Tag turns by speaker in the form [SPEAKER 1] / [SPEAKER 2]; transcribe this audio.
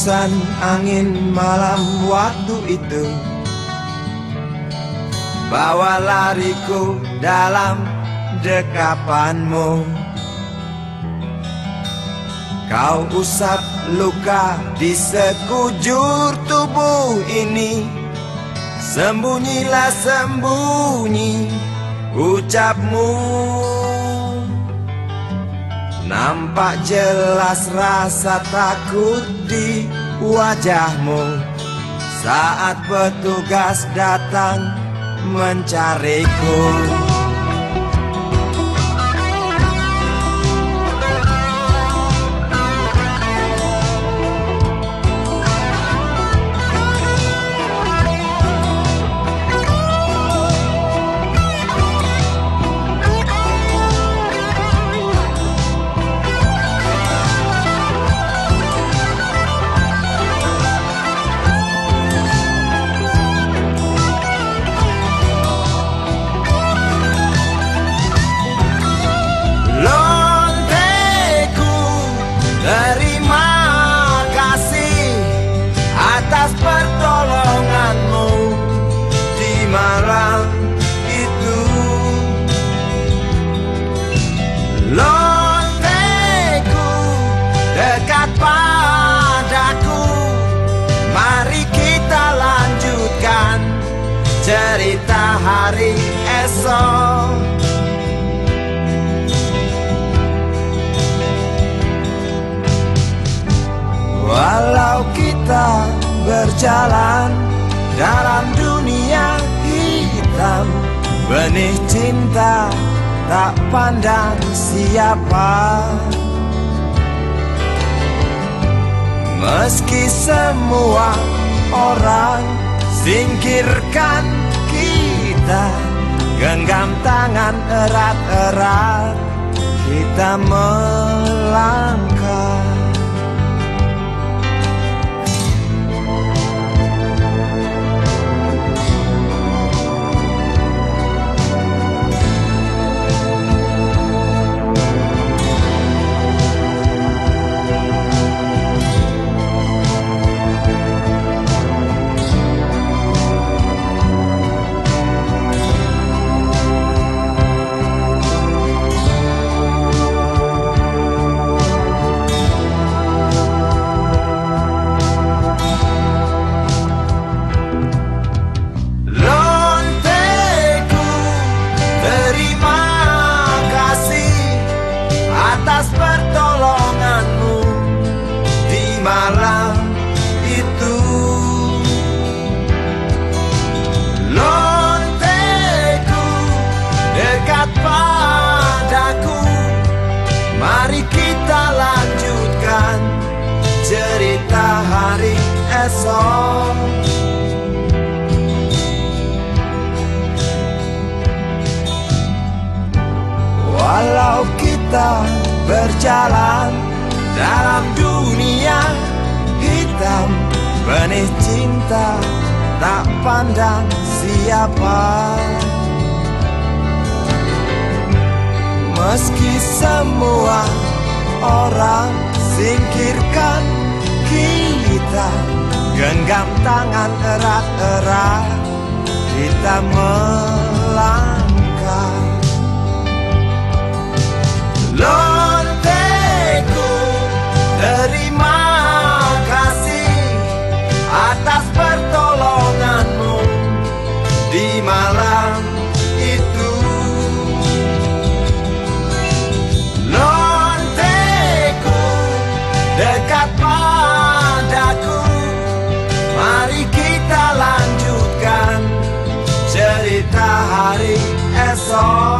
[SPEAKER 1] Hembusan angin malam waktu itu. Bawa lariku dalam dekapanmu. Kau usap luka di sekujur tubuh ini. Sembunyilah sembunyi ucapmu Nampak jelas rasa takut di wajahmu. Saat petugas datang mencariku cerita hari esok. Walau kita berjalan dalam dunia hitam Benih cinta tak pandang siapa. Meski semua orang Singkirkan erat-erat Kita melangkah Walau kita berjalan dalam dunia hitam Benih cinta tak pandang siapa. Meski semua orang singkirkan kita genggam tangan erat-erat kita melangkah. Lord. song.